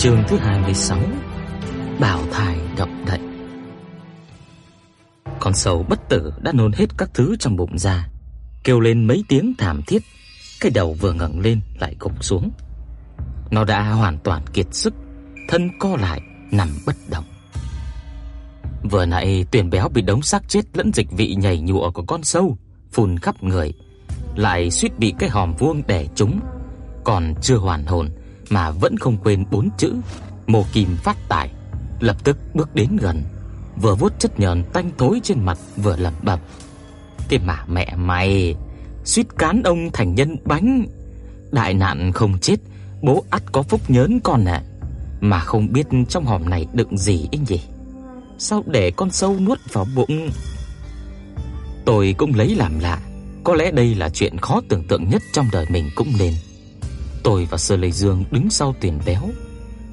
Chương thứ 26 Bảo thai động đậy Con sâu bất tử đã nôn hết các thứ trong bụng ra, Kêu lên mấy tiếng thảm thiết, Cái đầu vừa ngẩng lên lại gục xuống. Nó đã hoàn toàn kiệt sức, Thân co lại, nằm bất động. Vừa nãy tuyển béo bị đống xác chết lẫn dịch vị nhảy nhụa của con sâu, Phun khắp người, Lại suýt bị cái hòm vuông đẻ trúng, Còn chưa hoàn hồn mà vẫn không quên bốn chữ mồ Kim phát tài, lập tức bước đến gần, vừa vuốt chất nhờn tanh thối trên mặt vừa lẩm bẩm: "Cái mà mẹ mày, suýt cán ông thành nhân bánh, đại nạn không chết, bố ắt có phúc nhớn con ạ." Mà không biết trong hòm này đựng gì ấy nhỉ? Sao để con sâu nuốt vào bụng? Tôi cũng lấy làm lạ, có lẽ đây là chuyện khó tưởng tượng nhất trong đời mình cũng nên. Tôi và Sơ Lê Dương đứng sau tiền béo,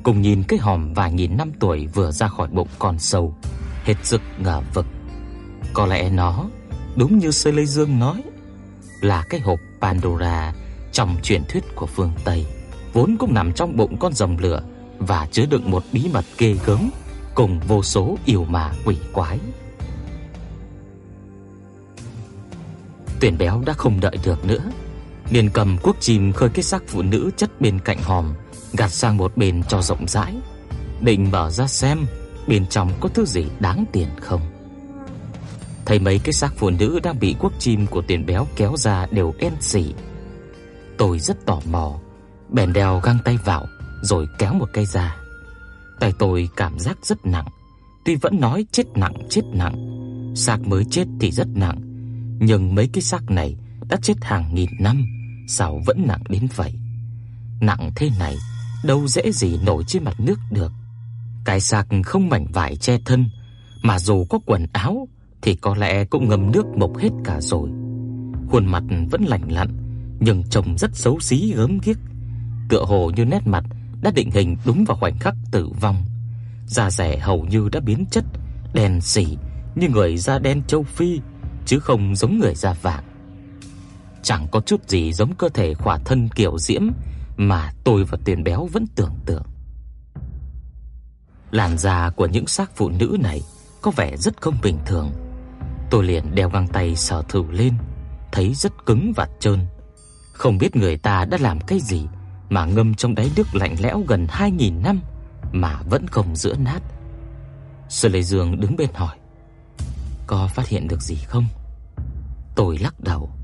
cùng nhìn cái hòm vài nghìn năm tuổi vừa ra khỏi bụng con sâu, hết sức ngờ vực. Có lẽ nó đúng như Sơ Lê Dương nói, là cái hộp Pandora trong truyền thuyết của phương Tây, vốn cũng nằm trong bụng con rồng lửa và chứa đựng một bí mật ghê gớm cùng vô số yêu ma quỷ quái. Tuyển béo đã không đợi được nữa, liền cầm cuốc chìm khơi cái xác phụ nữ chất bên cạnh hòm, gạt sang một bên cho rộng rãi, định mở ra xem bên trong có thứ gì đáng tiền không. Thấy mấy cái xác phụ nữ đang bị cuốc chim của tiền béo kéo ra đều đen sì. Tôi rất tò mò, bèn đeo găng tay vào rồi kéo một cây ra. Tay tôi cảm giác rất nặng, tuy vẫn nói chết nặng chết nặng, xác mới chết thì rất nặng, nhưng mấy cái xác này đã chết hàng nghìn năm sao vẫn nặng đến vậy? Nặng thế này, đâu dễ gì nổi trên mặt nước được. Cái xác không mảnh vải che thân, mà dù có quần áo thì có lẽ cũng ngâm nước mộc hết cả rồi. Khuôn mặt vẫn lạnh lặn, nhưng trông rất xấu xí gớm ghiếc, tựa hồ như nét mặt đã định hình đúng vào khoảnh khắc tử vong. Da rẻ hầu như đã biến chất, đen sì như người da đen châu Phi, chứ không giống người da vàng chẳng có chút gì giống cơ thể khỏa thân kiểu diễm mà tôi và Tiền Béo vẫn tưởng tượng. Làn da của những xác phụ nữ này có vẻ rất không bình thường. Tôi liền đeo găng tay sờ thử lên, thấy rất cứng và trơn. Không biết người ta đã làm cái gì mà ngâm trong đáy nước lạnh lẽo gần 2000 năm mà vẫn không rữa nát. Sở Lệ Dương đứng bên hỏi: "Có phát hiện được gì không?" Tôi lắc đầu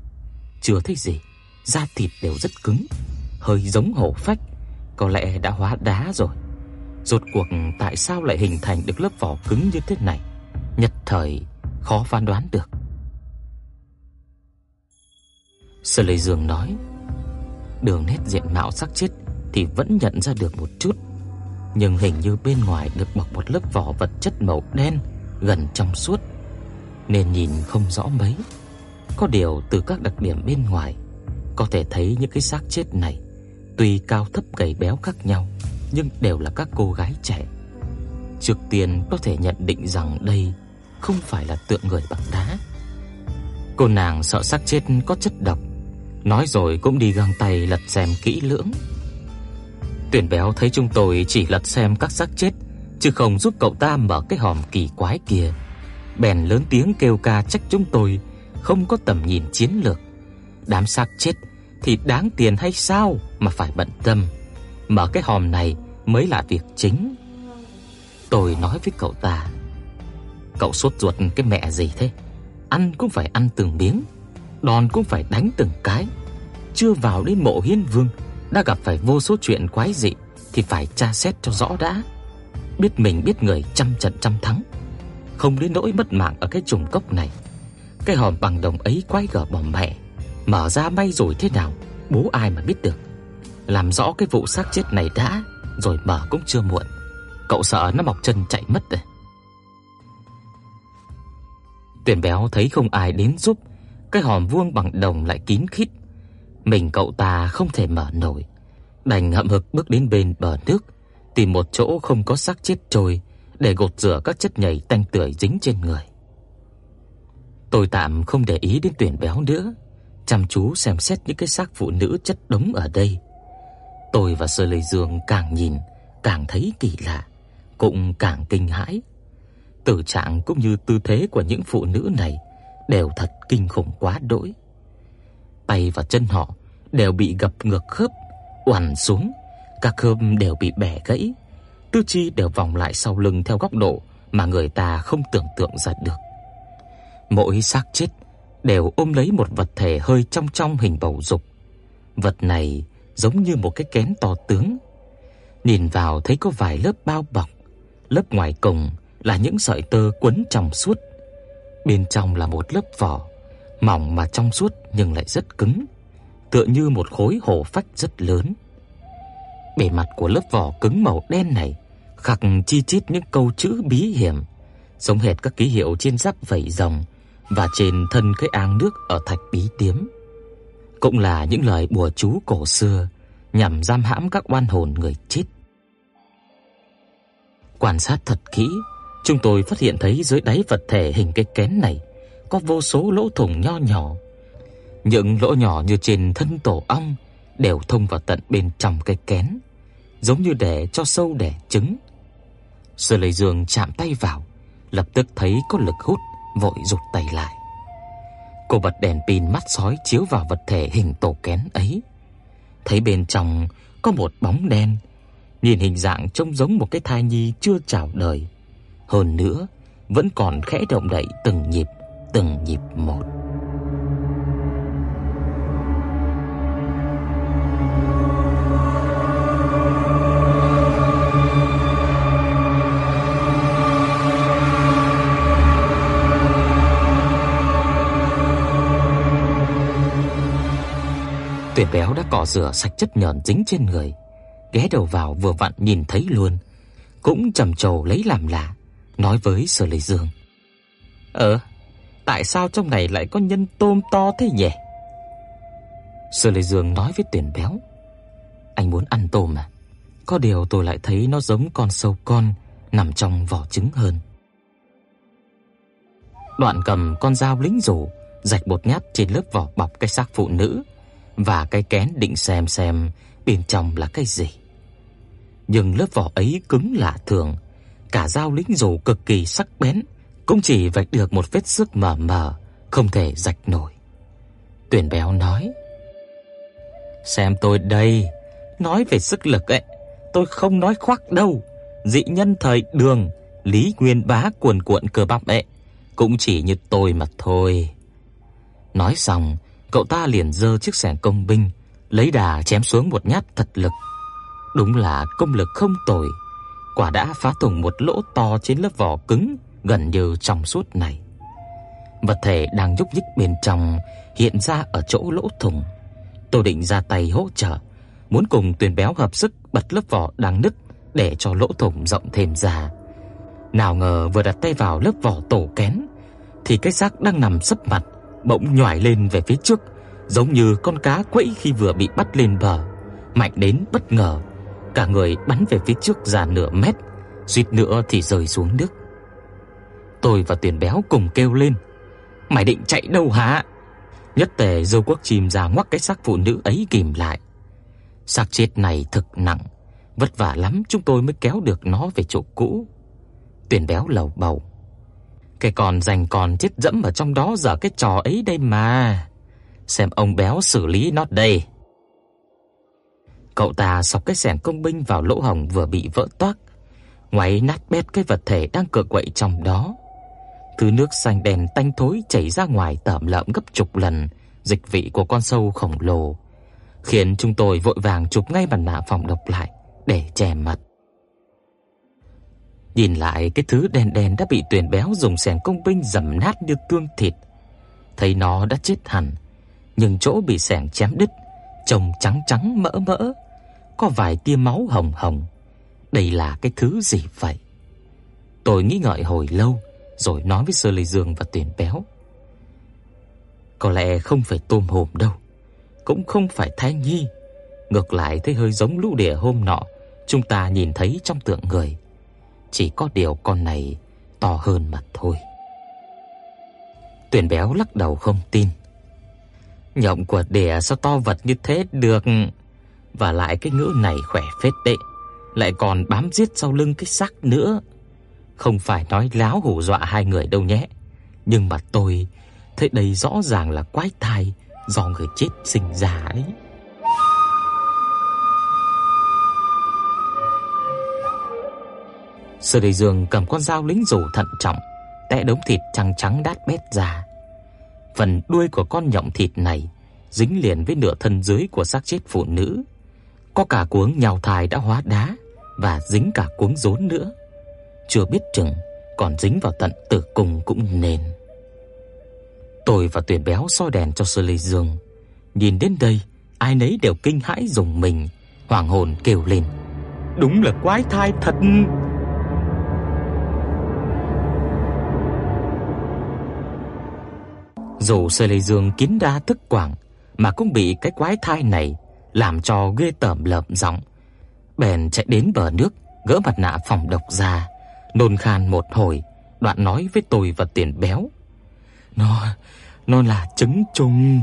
chưa thấy gì, da thịt đều rất cứng, hơi giống hổ phách, có lẽ đã hóa đá rồi. Rốt cuộc tại sao lại hình thành được lớp vỏ cứng như thế này? Nhất thời khó phán đoán được. Sở Lệ Dương nói, đường nét diện mạo sắc chết thì vẫn nhận ra được một chút, nhưng hình như bên ngoài được bọc một lớp vỏ vật chất màu đen gần trong suốt, nên nhìn không rõ mấy. Có điều từ các đặc điểm bên ngoài có thể thấy những cái xác chết này tuy cao thấp gầy béo khác nhau nhưng đều là các cô gái trẻ. Trước tiên có thể nhận định rằng đây không phải là tượng người bằng đá. Cô nàng sợ xác chết có chất độc, nói rồi cũng đi găng tay lật xem kỹ lưỡng. Tuyển béo thấy chúng tôi chỉ lật xem các xác chết chứ không giúp cậu ta mở cái hòm kỳ quái kia, bèn lớn tiếng kêu ca trách chúng tôi không có tầm nhìn chiến lược. Đám xác chết thì đáng tiền hay sao mà phải bận tâm. Mở cái hòm này mới là việc chính. Tôi nói với cậu ta, cậu sốt ruột cái mẹ gì thế? Ăn cũng phải ăn từng miếng, đòn cũng phải đánh từng cái. Chưa vào đến mộ hiên vương đã gặp phải vô số chuyện quái dị thì phải tra xét cho rõ đã. Biết mình biết người trăm trận trăm thắng, không đến nỗi mất mạng ở cái trùng cốc này. Cái hòm bằng đồng ấy quay gở bỏ mẹ, mở ra may rồi thế nào, bố ai mà biết được. Làm rõ cái vụ xác chết này đã, rồi mở cũng chưa muộn. Cậu sợ nó mọc chân chạy mất à? Tuyển béo thấy không ai đến giúp, cái hòm vuông bằng đồng lại kín khít. Mình cậu ta không thể mở nổi, đành hậm hực bước đến bên bờ nước, tìm một chỗ không có xác chết trôi để gột rửa các chất nhầy tanh tưởi dính trên người. Tôi tạm không để ý đến tuyển béo nữa, chăm chú xem xét những cái xác phụ nữ chất đống ở đây. Tôi và Sơ Lệ Dương càng nhìn càng thấy kỳ lạ, cũng càng kinh hãi. Tử trạng cũng như tư thế của những phụ nữ này đều thật kinh khủng quá đỗi. Tay và chân họ đều bị gập ngược khớp, oằn xuống, các khớp đều bị bẻ gãy, tứ chi đều vòng lại sau lưng theo góc độ mà người ta không tưởng tượng ra được. Mỗi xác chết đều ôm lấy một vật thể hơi trong trong hình bầu dục. Vật này giống như một cái kén to tướng. Nhìn vào thấy có vài lớp bao bọc, lớp ngoài cùng là những sợi tơ quấn trong suốt. Bên trong là một lớp vỏ, mỏng mà trong suốt nhưng lại rất cứng, tựa như một khối hồ phách rất lớn. Bề mặt của lớp vỏ cứng màu đen này khắc chi chít những câu chữ bí hiểm, giống hệt các ký hiệu trên giáp vảy rồng và trên thân cái áng nước ở thạch bí tiếm. Cũng là những lời bùa chú cổ xưa nhằm giam hãm các oan hồn người chết. Quan sát thật kỹ, chúng tôi phát hiện thấy dưới đáy vật thể hình cái kén này có vô số lỗ thủng nho nhỏ. Những lỗ nhỏ như trên thân tổ ong đều thông vào tận bên trong cái kén, giống như để cho sâu đẻ trứng. Sơ Lệ Dương chạm tay vào, lập tức thấy có lực hút, vội rụt tay lại. Cô bật đèn pin mắt sói chiếu vào vật thể hình tổ kén ấy, thấy bên trong có một bóng đen, nhìn hình dạng trông giống một cái thai nhi chưa chào đời. Hơn nữa, vẫn còn khẽ động đậy từng nhịp, từng nhịp một. Tuyển béo đã cọ rửa sạch chất nhờn dính trên người, ghé đầu vào vừa vặn nhìn thấy luôn, cũng trầm trồ lấy làm lạ, nói với Sở Lệ Dương: "Ờ, tại sao trong này lại có nhân tôm to thế nhỉ?" Sở Lệ Dương nói với Tuyển béo: "Anh muốn ăn tôm à? Có điều tôi lại thấy nó giống con sâu con nằm trong vỏ trứng hơn." Đoạn cầm con dao lính rủ, rạch bột nhát trên lớp vỏ bọc cái xác phụ nữ và cái kén định xem xem bên trong là cái gì. Nhưng lớp vỏ ấy cứng lạ thường, cả dao lính dù cực kỳ sắc bén cũng chỉ vạch được một vết xước mờ mờ, không thể rạch nổi. Tuyển béo nói: "Xem tôi đây, nói về sức lực ấy, tôi không nói khoác đâu. Dị nhân thời Đường, Lý Nguyên Bá cuồn cuộn cơ bắp ấy, cũng chỉ như tôi mà thôi." Nói xong, cậu ta liền giơ chiếc xẻng công binh, lấy đà chém xuống một nhát thật lực. Đúng là công lực không tồi, quả đã phá thủng một lỗ to trên lớp vỏ cứng gần như trong suốt này. Vật thể đang nhúc nhích bên trong hiện ra ở chỗ lỗ thủng. Tôi định ra tay hỗ trợ, muốn cùng Tuyền Béo hợp sức bật lớp vỏ đang nứt để cho lỗ thủng rộng thêm ra. Nào ngờ vừa đặt tay vào lớp vỏ tổ kén thì cái xác đang nằm sấp mặt bỗng nhảy lên về phía trước, giống như con cá quẫy khi vừa bị bắt lên bờ, mạnh đến bất ngờ, cả người bắn về phía trước ra nửa mét, suýt nữa thì rơi xuống nước. Tôi và Tiền Béo cùng kêu lên: "Mày định chạy đâu hả?" Nhất Tề dâu quốc chìm ra ngoắc cái xác phụ nữ ấy kìm lại. Xác chết này thực nặng, vất vả lắm chúng tôi mới kéo được nó về chỗ cũ. Tiền Béo lầu bầu: cái con rành còn chết dẫm ở trong đó giờ cái trò ấy đây mà. Xem ông béo xử lý nó đây. Cậu ta sọc cái xẻng công binh vào lỗ hổng vừa bị vỡ toác, ngoáy nát bét cái vật thể đang cựa quậy trong đó. Thứ nước xanh đen tanh thối chảy ra ngoài tẩm lợm gấp chục lần dịch vị của con sâu khổng lồ, khiến chúng tôi vội vàng chụp ngay bản nạ phòng độc lại để che mặt. Nhìn lại cái thứ đen đen đã bị tuyển béo dùng xẻng công binh dầm nát như tương thịt. Thấy nó đã chết hẳn, nhưng chỗ bị xẻng chém đứt trông trắng trắng mỡ mỡ, có vài tia máu hồng hồng. đây là cái thứ gì vậy? Tôi nghĩ ngợi hồi lâu rồi nói với Sơ Lê Dương và Tuyển Béo. Có lẽ không phải tôm hùm đâu, cũng không phải thai nhi, ngược lại thấy hơi giống lũ địa hôm nọ chúng ta nhìn thấy trong tượng người. Chỉ có điều con này to hơn mà thôi. Tuyển Béo lắc đầu không tin. Nhộng của đẻ sao to vật như thế được? Và lại cái ngữ này khỏe phết đấy, lại còn bám giết sau lưng cái xác nữa. Không phải nói láo hù dọa hai người đâu nhé. Nhưng mà tôi thấy đây rõ ràng là quái thai do người chết sinh ra đấy. Sở Đầy Dương cầm con dao lính rủ thận trọng, tẽ đống thịt trắng trắng đát bét ra. Phần đuôi của con nhộng thịt này dính liền với nửa thân dưới của xác chết phụ nữ. Có cả cuống nhào thai đã hóa đá và dính cả cuống rốn nữa. Chưa biết chừng còn dính vào tận tử cung cũng nên. Tôi và Tuyển Béo soi đèn cho Sơ Lê Dương. Nhìn đến đây, ai nấy đều kinh hãi rùng mình, hoàng hồn kêu lên: "Đúng là quái thai thật!" Dù Sơ Lê Dương kín đa thức quảng mà cũng bị cái quái thai này làm cho ghê tởm lợm giọng. Bèn chạy đến bờ nước, gỡ mặt nạ phòng độc ra, nôn khan một hồi, đoạn nói với tôi và Tiền Béo. Nó nó là trứng trùng.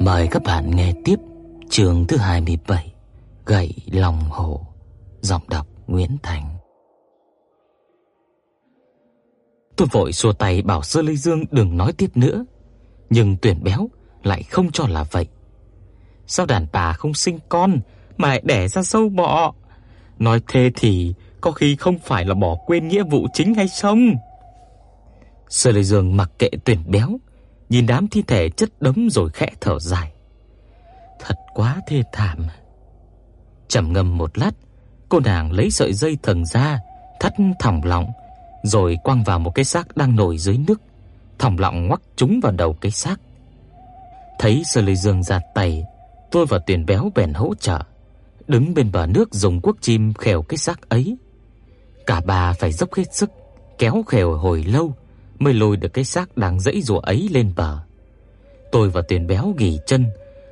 Mời các bạn nghe tiếp chương thứ 27, Gậy lòng hổ, giọng đọc Nguyễn Thành. Tôi vội xua tay bảo Sơ Lê Dương đừng nói tiếp nữa, nhưng Tuyển Béo lại không cho là vậy. Sao đàn bà không sinh con mà lại đẻ ra sâu bọ? Nói thế thì có khi không phải là bỏ quên nghĩa vụ chính hay không? Sơ Lê Dương mặc kệ Tuyển Béo, nhìn đám thi thể chất đống rồi khẽ thở dài. Thật quá thê thảm. Trầm ngâm một lát, cô nàng lấy sợi dây thần ra, thắt thòng lọng rồi quăng vào một cái xác đang nổi dưới nước, thòng lọng ngoắc trúng vào đầu cái xác. Thấy Sơ Lê Dương ra tay, tôi và Tiền Béo bèn hỗ trợ, đứng bên bờ nước dùng cuốc chim khều cái xác ấy. Cả ba phải dốc hết sức, kéo khều hồi lâu mới lôi được cái xác đang giãy giụa ấy lên bờ. Tôi và Tiền Béo ghì chân,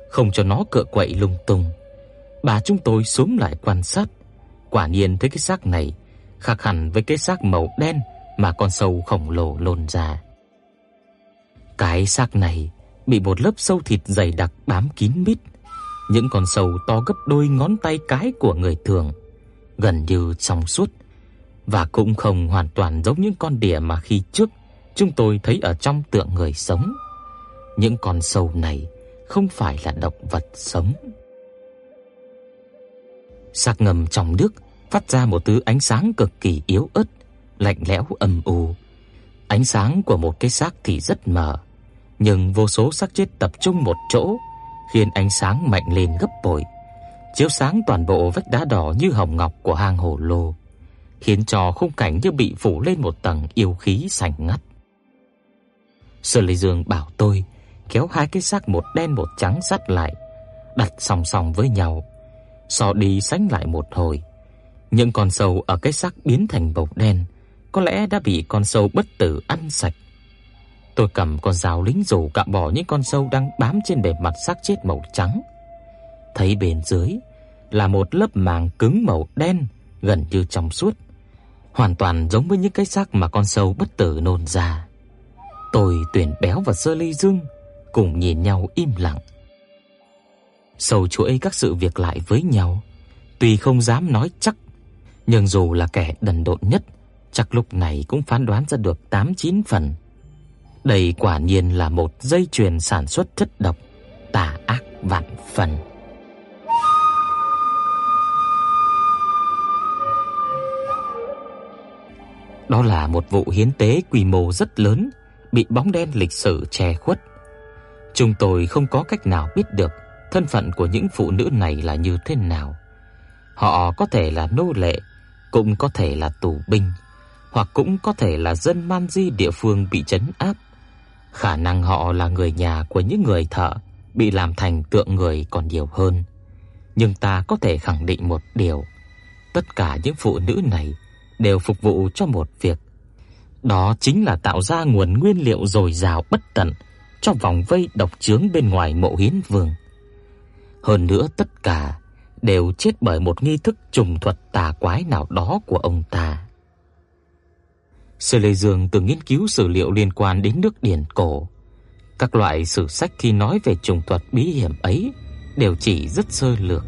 không cho nó cựa quậy lung tung. Bà chúng tôi xuống lại quan sát, quả nhiên thấy cái xác này khác hẳn với cái xác màu đen mà con sâu khổng lồ lồn ra. Cái xác này bị một lớp sâu thịt dày đặc bám kín mít, những con sâu to gấp đôi ngón tay cái của người thường, gần như trong suốt và cũng không hoàn toàn giống những con đỉa mà khi trước chúng tôi thấy ở trong tượng người sống. Những con sâu này không phải là động vật sống. Xác ngầm trong nước phát ra một thứ ánh sáng cực kỳ yếu ớt, lạnh lẽo âm u. Ánh sáng của một cái xác thì rất mờ, nhưng vô số xác chết tập trung một chỗ, khiến ánh sáng mạnh lên gấp bội, chiếu sáng toàn bộ vách đá đỏ như hồng ngọc của hang hồ lô, khiến cho khung cảnh như bị phủ lên một tầng yêu khí sành ngắt. Sở Lệ Dương bảo tôi kéo hai cái xác một đen một trắng sát lại, đặt song song với nhau, so đi sánh lại một hồi. Những con sâu ở cái xác biến thành bột đen có lẽ đã bị con sâu bất tử ăn sạch. Tôi cầm con dao lính rủ cạo bỏ những con sâu đang bám trên bề mặt xác chết màu trắng. Thấy bên dưới là một lớp màng cứng màu đen gần như trong suốt, hoàn toàn giống với những cái xác mà con sâu bất tử nôn ra. Tôi tuyển béo và sơ ly dương cùng nhìn nhau im lặng. Sâu chuỗi các sự việc lại với nhau, tuy không dám nói chắc nhưng dù là kẻ đần độn nhất, chắc lúc này cũng phán đoán ra được 8 9 phần. Đây quả nhiên là một dây chuyền sản xuất chất độc tà ác vạn phần. Đó là một vụ hiến tế quy mô rất lớn, bị bóng đen lịch sử che khuất. Chúng tôi không có cách nào biết được thân phận của những phụ nữ này là như thế nào. Họ có thể là nô lệ cũng có thể là tù binh, hoặc cũng có thể là dân man di địa phương bị trấn áp. Khả năng họ là người nhà của những người thợ bị làm thành tượng người còn nhiều hơn. Nhưng ta có thể khẳng định một điều, tất cả những phụ nữ này đều phục vụ cho một việc. Đó chính là tạo ra nguồn nguyên liệu dồi dào bất tận cho vòng vây độc chướng bên ngoài mộ Hiến Vương. Hơn nữa tất cả đều chết bởi một nghi thức trùng thuật tà quái nào đó của ông ta. Sư Lê Dương từng nghiên cứu sử liệu liên quan đến nước điển cổ. Các loại sử sách khi nói về trùng thuật bí hiểm ấy đều chỉ rất sơ lược.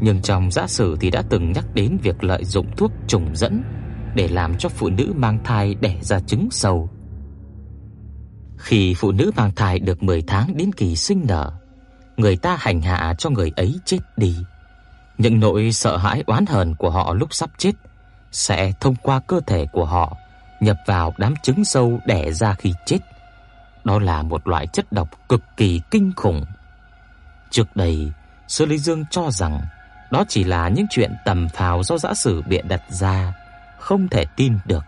Nhưng trong giả sử thì đã từng nhắc đến việc lợi dụng thuốc trùng dẫn để làm cho phụ nữ mang thai đẻ ra trứng sâu. Khi phụ nữ mang thai được 10 tháng đến kỳ sinh nở, người ta hành hạ cho người ấy chết đi. Những nỗi sợ hãi oán hờn của họ lúc sắp chết sẽ thông qua cơ thể của họ nhập vào đám trứng sâu đẻ ra khi chết. Đó là một loại chất độc cực kỳ kinh khủng. Trước đây, Sư Lý Dương cho rằng đó chỉ là những chuyện tầm phào do giả sử bịa đặt ra, không thể tin được.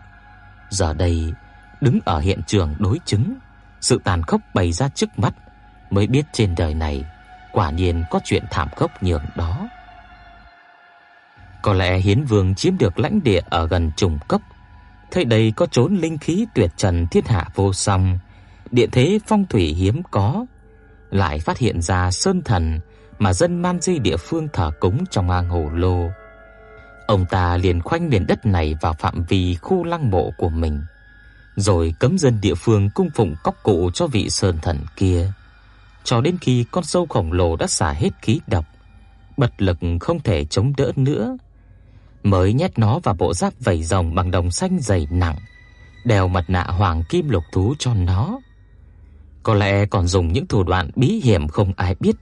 Giờ đây, đứng ở hiện trường đối chứng, sự tàn khốc bày ra trước mắt, mới biết trên đời này quả nhiên có chuyện thảm khốc nhường đó. Có lẽ Hiến Vương chiếm được lãnh địa ở gần trùng cốc, thấy đây có chốn linh khí tuyệt trần thiên hạ vô song, địa thế phong thủy hiếm có, lại phát hiện ra sơn thần mà dân Man Di địa phương thờ cúng trong hang hồ lô. Ông ta liền khoanh miền đất này vào phạm vi khu lăng mộ của mình, rồi cấm dân địa phương cung phụng cốc cụ cho vị sơn thần kia, cho đến khi con sâu khổng lồ đã xả hết khí độc, bất lực không thể chống đỡ nữa, mới nhét nó vào bộ giáp vảy rồng bằng đồng xanh dày nặng, đeo mặt nạ hoàng kim lục thú cho nó. Có lẽ còn dùng những thủ đoạn bí hiểm không ai biết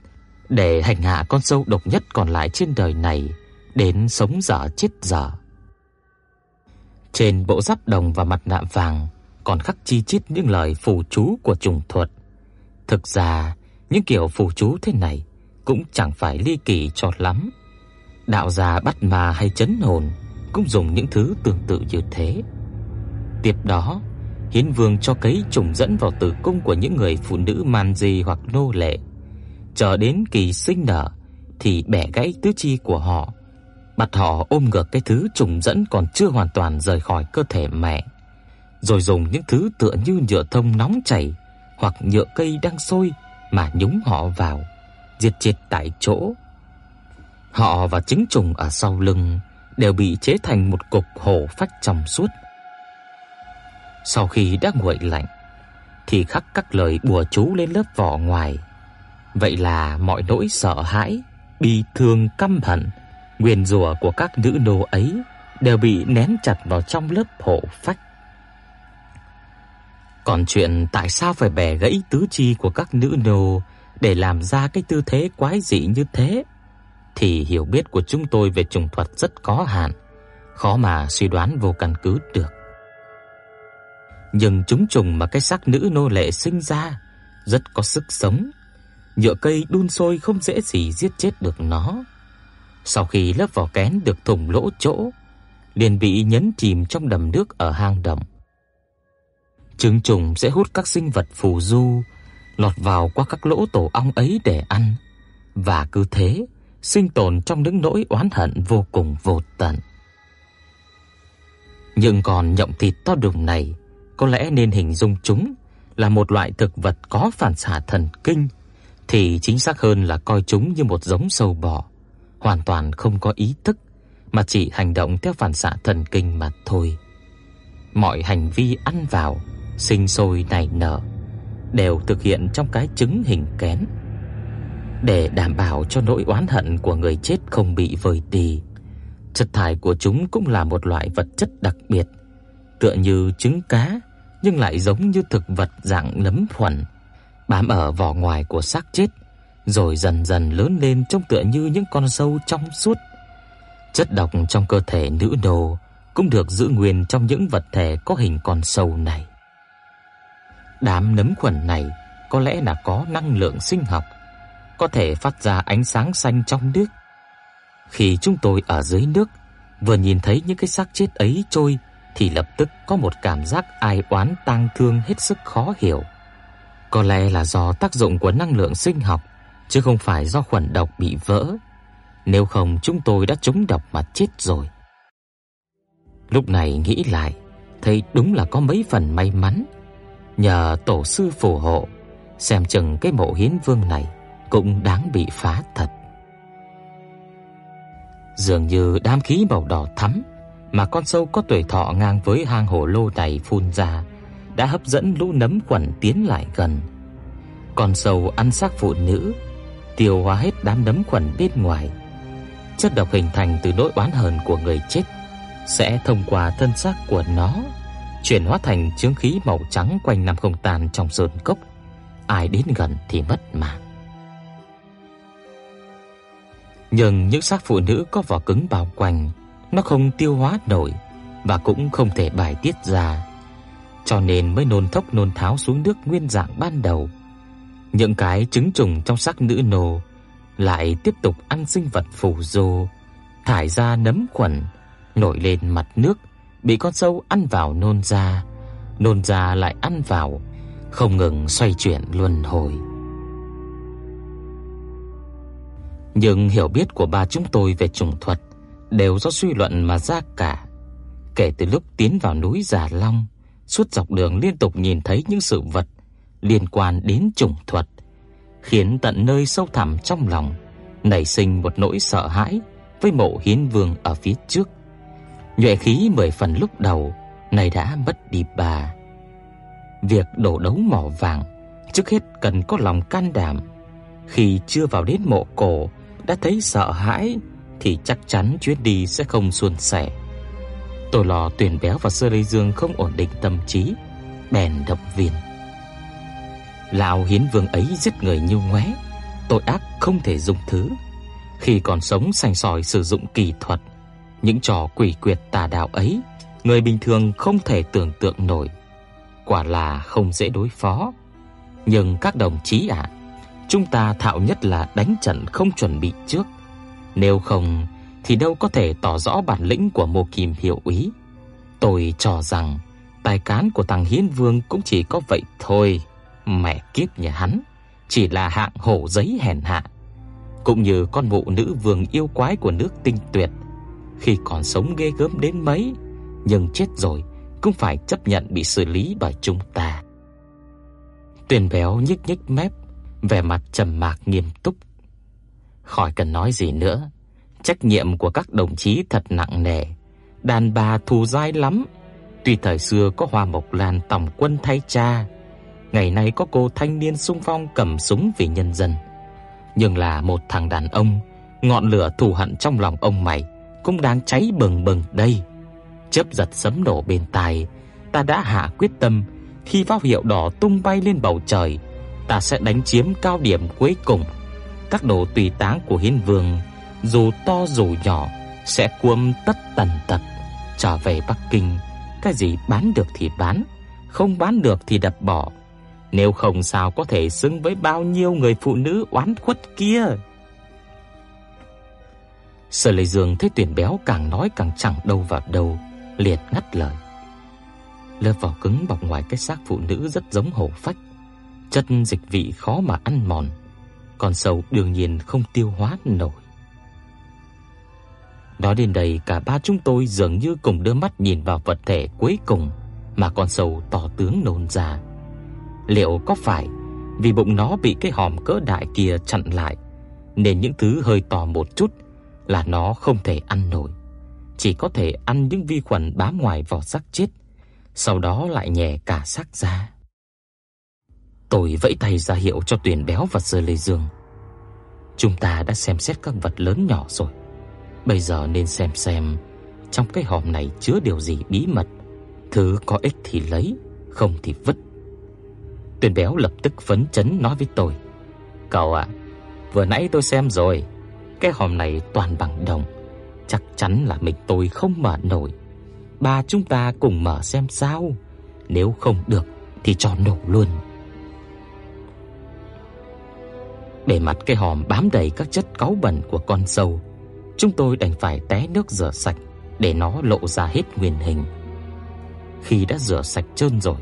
để hành hạ con sâu độc nhất còn lại trên đời này đến sống dở chết dở. Trên bộ giáp đồng và mặt nạ vàng còn khắc chi chít những lời phù chú của trùng thuật. Thực ra, những kiểu phù chú thế này cũng chẳng phải ly kỳ cho lắm. Đạo gia bắt ma hay chấn hồn cũng dùng những thứ tương tự như thế. Tiếp đó, Hiến Vương cho cấy trùng dẫn vào tử cung của những người phụ nữ man di hoặc nô lệ. Chờ đến kỳ sinh nở thì bẻ gãy tứ chi của họ, bắt họ ôm ngược cái thứ trùng dẫn còn chưa hoàn toàn rời khỏi cơ thể mẹ, rồi dùng những thứ tựa như nhựa thông nóng chảy hoặc nhựa cây đang sôi mà nhúng họ vào, diệt chết tại chỗ. Họ và trứng trùng ở sau lưng đều bị chế thành một cục hổ phách trong suốt. Sau khi đã nguội lạnh thì khắc các lời bùa chú lên lớp vỏ ngoài. Vậy là mọi nỗi sợ hãi, bi thương căm hận, nguyên rủa của các nữ nô ấy đều bị nén chặt vào trong lớp hổ phách. Còn chuyện tại sao phải bẻ gãy tứ chi của các nữ nô để làm ra cái tư thế quái dị như thế thì hiểu biết của chúng tôi về trùng thuật rất có hạn, khó mà suy đoán vô căn cứ được. Nhưng chúng trùng mà cái xác nữ nô lệ sinh ra rất có sức sống, nhựa cây đun sôi không dễ gì giết chết được nó. Sau khi lớp vỏ kén được thủng lỗ chỗ, liền bị nhấn chìm trong đầm nước ở hang động. Trứng trùng sẽ hút các sinh vật phù du lọt vào qua các lỗ tổ ong ấy để ăn và cứ thế sinh tồn trong những nỗi oán hận vô cùng vô tận. Nhưng còn nhộng thịt to đùng này, có lẽ nên hình dung chúng là một loại thực vật có phản xạ thần kinh, thì chính xác hơn là coi chúng như một giống sâu bọ, hoàn toàn không có ý thức mà chỉ hành động theo phản xạ thần kinh mà thôi. Mọi hành vi ăn vào, sinh sôi nảy nở đều thực hiện trong cái trứng hình kén để đảm bảo cho nỗi oán hận của người chết không bị vơi đi. Chất thải của chúng cũng là một loại vật chất đặc biệt, tựa như trứng cá nhưng lại giống như thực vật dạng nấm khuẩn, bám ở vỏ ngoài của xác chết, rồi dần dần lớn lên trông tựa như những con sâu trong suốt. Chất độc trong cơ thể nữ đồ cũng được giữ nguyên trong những vật thể có hình con sâu này. Đám nấm khuẩn này có lẽ là có năng lượng sinh học có thể phát ra ánh sáng xanh trong nước. Khi chúng tôi ở dưới nước, vừa nhìn thấy những cái xác chết ấy trôi thì lập tức có một cảm giác ai oán tang thương hết sức khó hiểu. Có lẽ là do tác dụng của năng lượng sinh học chứ không phải do khuẩn độc bị vỡ. Nếu không chúng tôi đã trúng độc mà chết rồi. Lúc này nghĩ lại, thấy đúng là có mấy phần may mắn. Nhờ tổ sư phù hộ, xem chừng cái mộ hiến vương này cũng đáng bị phá thật. Dường như đám khí màu đỏ thắm mà con sâu có tuổi thọ ngang với hang hổ lô này phun ra đã hấp dẫn lũ nấm quẩn tiến lại gần. Con sâu ăn xác phụ nữ, tiêu hóa hết đám nấm quẩn bên ngoài. Chất độc hình thành từ nỗi oán hờn của người chết sẽ thông qua thân xác của nó chuyển hóa thành chứng khí màu trắng quanh năm không tan trong sơn cốc. Ai đến gần thì mất mạng. Nhưng những xác phụ nữ có vỏ cứng bao quanh, nó không tiêu hóa nổi và cũng không thể bài tiết ra, cho nên mới nôn thốc nôn tháo xuống nước nguyên dạng ban đầu. Những cái trứng trùng trong xác nữ nô lại tiếp tục ăn sinh vật phù du, thải ra nấm khuẩn nổi lên mặt nước, bị con sâu ăn vào nôn ra, nôn ra lại ăn vào, không ngừng xoay chuyển luân hồi. Nhưng hiểu biết của ba chúng tôi về trùng thuật đều do suy luận mà ra cả. Kể từ lúc tiến vào núi Già Long, suốt dọc đường liên tục nhìn thấy những sự vật liên quan đến trùng thuật, khiến tận nơi sâu thẳm trong lòng nảy sinh một nỗi sợ hãi với mộ hiến vương ở phía trước. Nhuệ khí mười phần lúc đầu này đã mất đi bà. Việc đổ đấu mỏ vàng trước hết cần có lòng can đảm. Khi chưa vào đến mộ cổ đã thấy sợ hãi thì chắc chắn chuyến đi sẽ không suôn sẻ. Tôi lo Tuyển Béo và Sơ Lê Dương không ổn định tâm trí, bèn động viên. Lão Hiến Vương ấy giết người như ngoé, tội ác không thể dung thứ. Khi còn sống sành sỏi sử dụng kỳ thuật, những trò quỷ quyệt tà đạo ấy, người bình thường không thể tưởng tượng nổi. Quả là không dễ đối phó. Nhưng các đồng chí ạ, chúng ta thạo nhất là đánh trận không chuẩn bị trước. Nếu không thì đâu có thể tỏ rõ bản lĩnh của Mộ Kim hiệu úy. Tôi cho rằng tài cán của thằng Hiến Vương cũng chỉ có vậy thôi. Mẹ kiếp nhà hắn chỉ là hạng hổ giấy hèn hạ, cũng như con mụ nữ vương yêu quái của nước Tinh Tuyệt, khi còn sống ghê gớm đến mấy, nhưng chết rồi cũng phải chấp nhận bị xử lý bởi chúng ta. Tuyền béo nhếch nhếch mép, vẻ mặt trầm mặc nghiêm túc. Khỏi cần nói gì nữa, trách nhiệm của các đồng chí thật nặng nề, đàn bà thù dai lắm. Tuy thời xưa có Hoa Mộc Lan tổng quân thay cha, ngày nay có cô thanh niên xung phong cầm súng vì nhân dân, nhưng là một thằng đàn ông, ngọn lửa thù hận trong lòng ông mày cũng đang cháy bừng bừng đây. Chớp giật sấm nổ bên tai, ta đã hạ quyết tâm khi pháo hiệu đỏ tung bay lên bầu trời, ta sẽ đánh chiếm cao điểm cuối cùng. Các đồ tùy táng của Hiến Vương, dù to dù nhỏ, sẽ cuôm tất tần tật trở về Bắc Kinh, cái gì bán được thì bán, không bán được thì đập bỏ. Nếu không sao có thể xứng với bao nhiêu người phụ nữ oán khuất kia. Sở Lệ Dương thấy Tuyển Béo càng nói càng chẳng đâu vào đâu, liền ngắt lời. Lớp vỏ cứng bọc ngoài cái xác phụ nữ rất giống hổ phách, chất dịch vị khó mà ăn mòn, con sâu đương nhiên không tiêu hóa nổi. Nói đến đây cả ba chúng tôi dường như cùng đưa mắt nhìn vào vật thể cuối cùng mà con sâu to tướng nôn ra. Liệu có phải vì bụng nó bị cái hòm cỡ đại kia chặn lại nên những thứ hơi to một chút là nó không thể ăn nổi, chỉ có thể ăn những vi khuẩn bám ngoài vỏ xác chết, sau đó lại nhè cả xác ra. Tôi vẫy tay ra hiệu cho Tuyền Béo và Sơ Lê Dương. Chúng ta đã xem xét các vật lớn nhỏ rồi, bây giờ nên xem xem trong cái hòm này chứa điều gì bí mật, thứ có ích thì lấy, không thì vứt. Tuyền Béo lập tức phấn chấn nói với tôi: "Cậu ạ, vừa nãy tôi xem rồi, cái hòm này toàn bằng đồng, chắc chắn là mình tôi không mở nổi. Ba chúng ta cùng mở xem sao, nếu không được thì cho nổ luôn. Bề mặt cái hòm bám đầy các chất cáu bẩn của con sâu, chúng tôi đành phải té nước rửa sạch để nó lộ ra hết nguyên hình. Khi đã rửa sạch trơn rồi,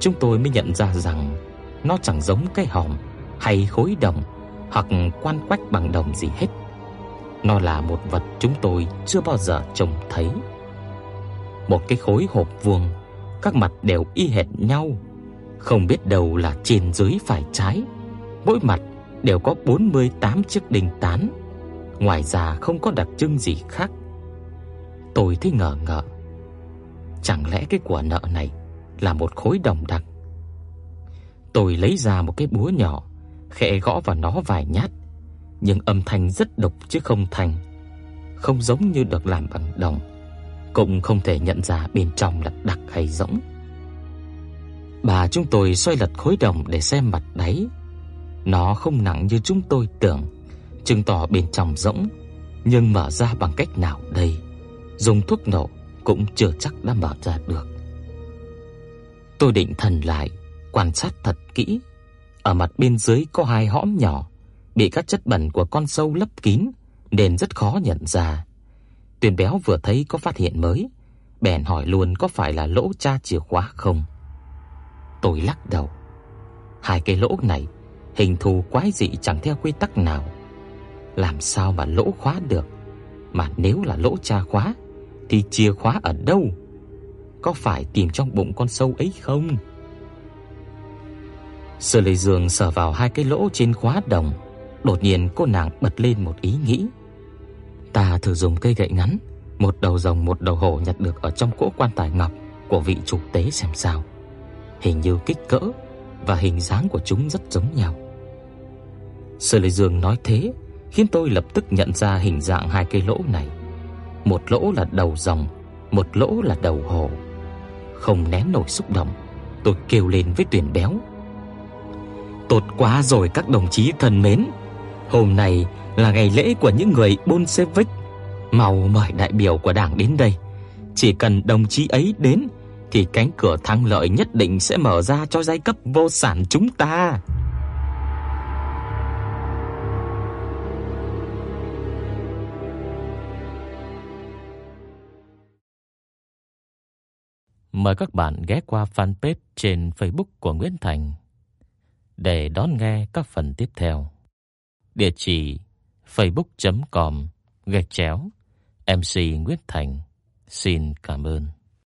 chúng tôi mới nhận ra rằng nó chẳng giống cái hòm hay khối đồng hoặc quan quách bằng đồng gì hết. Nó là một vật chúng tôi chưa bao giờ trông thấy. Một cái khối hộp vuông, các mặt đều y hệt nhau, không biết đâu là trên dưới phải trái. Mỗi mặt đều có 48 chiếc đinh tán. Ngoài ra không có đặc trưng gì khác. Tôi thấy ngờ ngợ. Chẳng lẽ cái quả nợ này là một khối đồng đặc? Tôi lấy ra một cái búa nhỏ, khẽ gõ vào nó vài nhát, nhưng âm thanh rất độc chứ không thành, không giống như được làm bằng đồng, cũng không thể nhận ra bên trong là đặc hay rỗng. Bà chúng tôi xoay lật khối đồng để xem mặt đáy. Nó không nặng như chúng tôi tưởng, chứng tỏ bên trong rỗng, nhưng mở ra bằng cách nào đây? Dùng thuốc nổ cũng chưa chắc đã mở ra được. Tôi định thần lại, quan sát thật kỹ. Ở mặt bên dưới có hai hõm nhỏ, bị các chất bẩn của con sâu lấp kín nên rất khó nhận ra. Tuyền béo vừa thấy có phát hiện mới, bèn hỏi luôn có phải là lỗ tra chìa khóa không. Tôi lắc đầu. Hai cái lỗ này hình thù quái dị chẳng theo quy tắc nào. Làm sao mà lỗ khóa được? Mà nếu là lỗ tra khóa thì chìa khóa ở đâu? Có phải tìm trong bụng con sâu ấy không? Sở Lệ Dương sờ vào hai cái lỗ trên khóa đồng, đột nhiên cô nàng bật lên một ý nghĩ. Ta thử dùng cây gậy ngắn, một đầu rồng một đầu hổ nhặt được ở trong cỗ quan tài ngọc của vị chủ tế xem sao. Hình như kích cỡ và hình dáng của chúng rất giống nhau. Sở Lệ Dương nói thế, khiến tôi lập tức nhận ra hình dạng hai cây lỗ này. Một lỗ là đầu rồng, một lỗ là đầu hổ. Không nén nổi xúc động, tôi kêu lên với Tuyển Béo. Tốt quá rồi các đồng chí thân mến. Hôm nay là ngày lễ của những người Bolshevik. Mau mời đại biểu của Đảng đến đây. Chỉ cần đồng chí ấy đến thì cánh cửa thắng lợi nhất định sẽ mở ra cho giai cấp vô sản chúng ta. Mời các bạn ghé qua fanpage trên Facebook của Nguyễn Thành để đón nghe các phần tiếp theo. Địa chỉ facebook.com gạch chéo MC Nguyễn Thành. Xin cảm ơn.